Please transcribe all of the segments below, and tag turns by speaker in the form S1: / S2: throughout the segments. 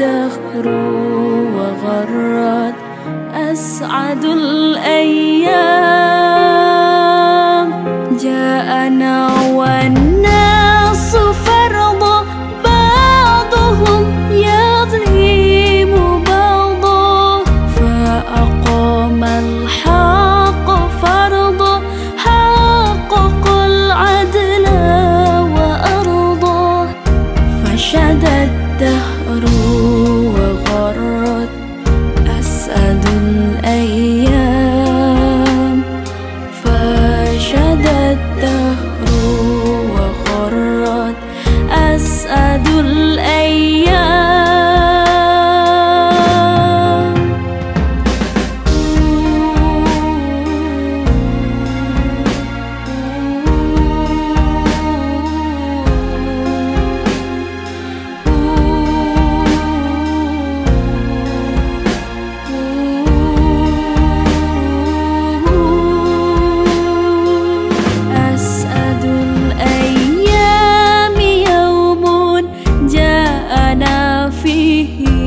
S1: الدهر وغرت أسعد الأيام جاءنا والناس فرضا بعضهم يظلم بعضا فأقام الحق فرضا حقق العدل وأرضا فشد الدهر here.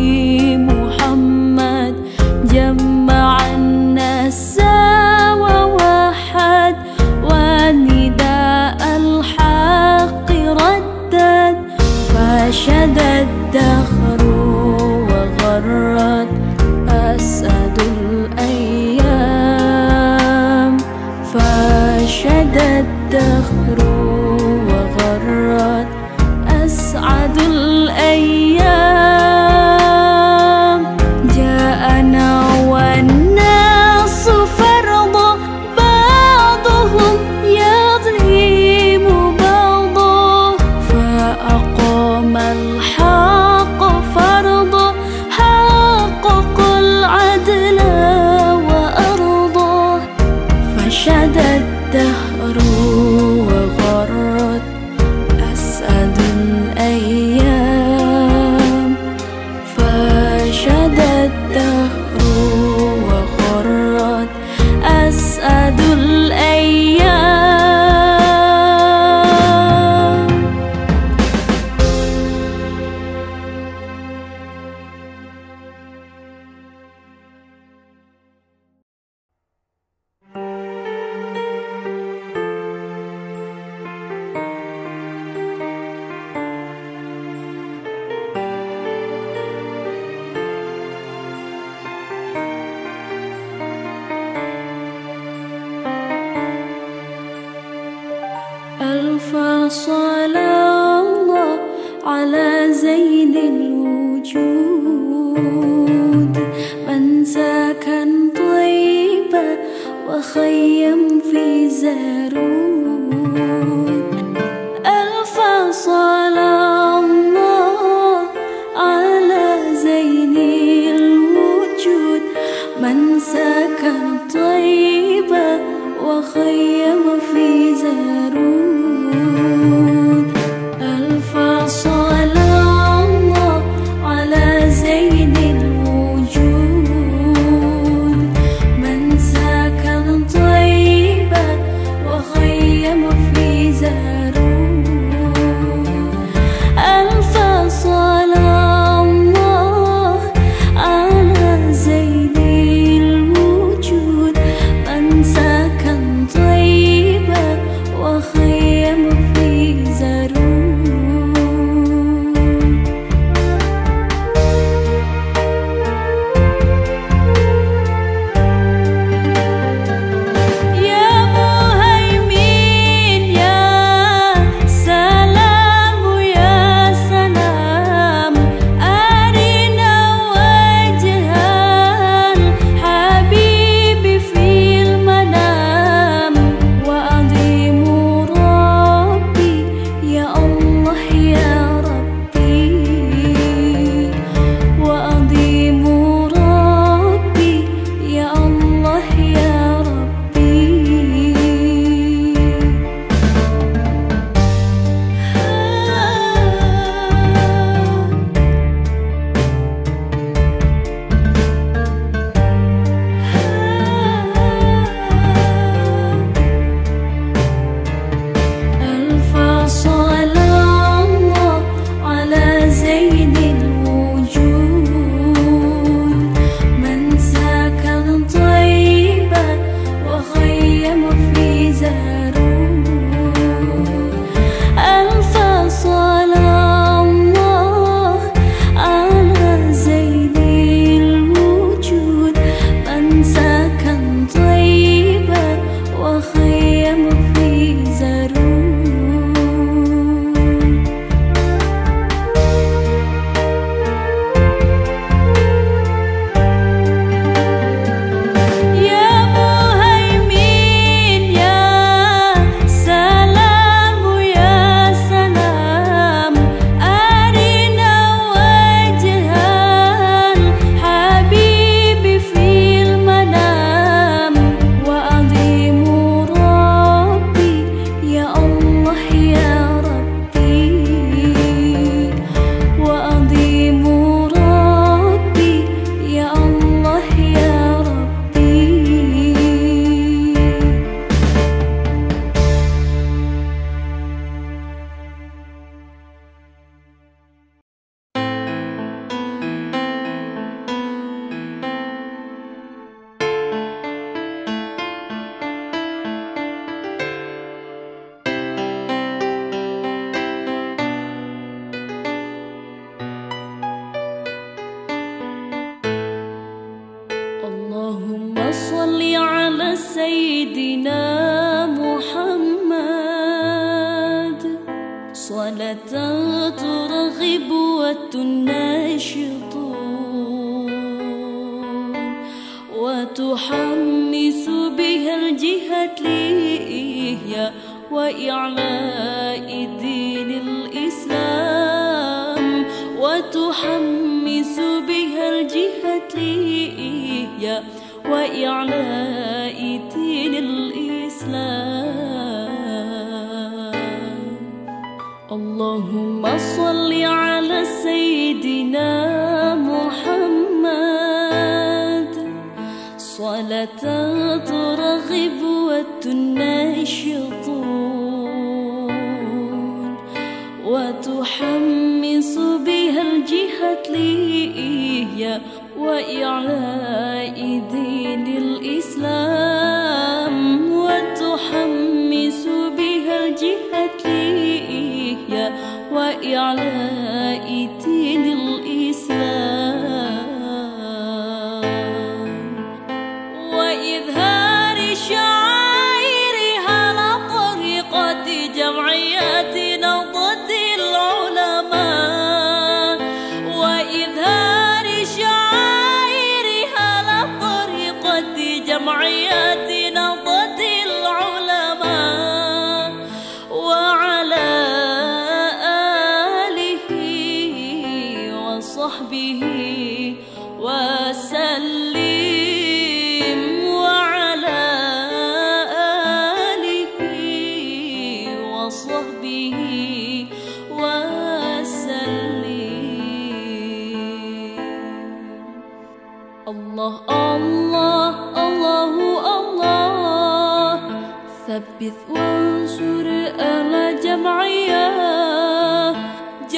S1: تتليه وإعلائي دين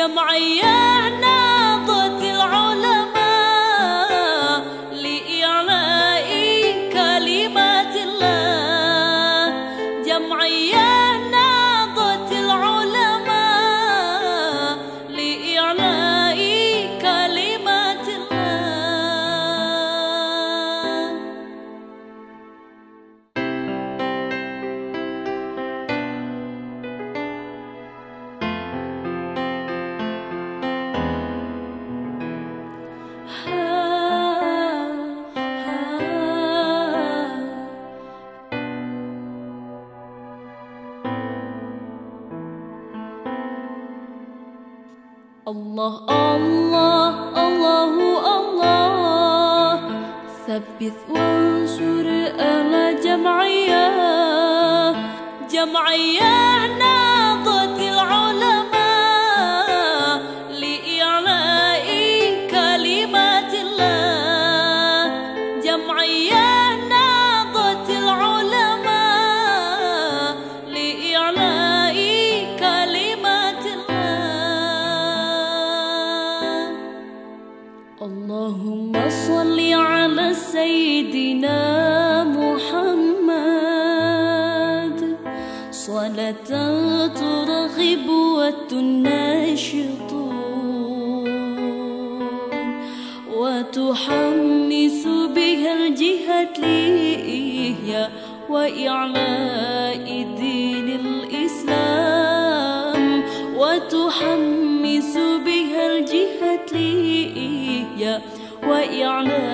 S1: معينه متى ترغب وتناشط وتحمس بها الجهة لإيهيا وإعلاء دين الإسلام وتحمس بها الجهة لإيهيا وإعلاء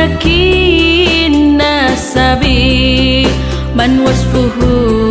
S1: سكينة سبي من وصفه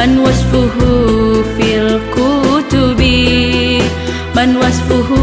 S1: Man wasfuhu fil kutubi. Man wasfuhu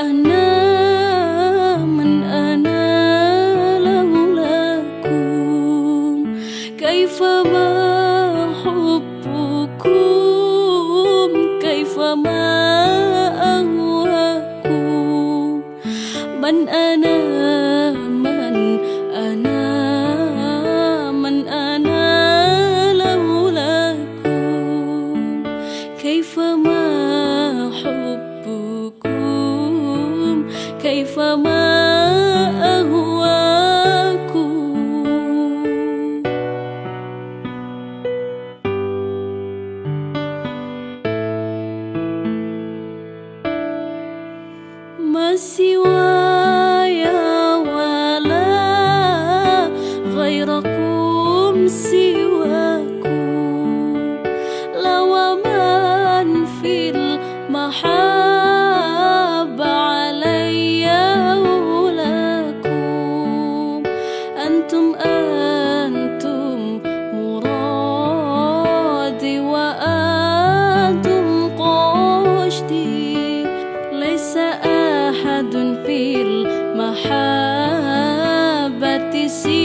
S1: I know. محمد في المحبة سيد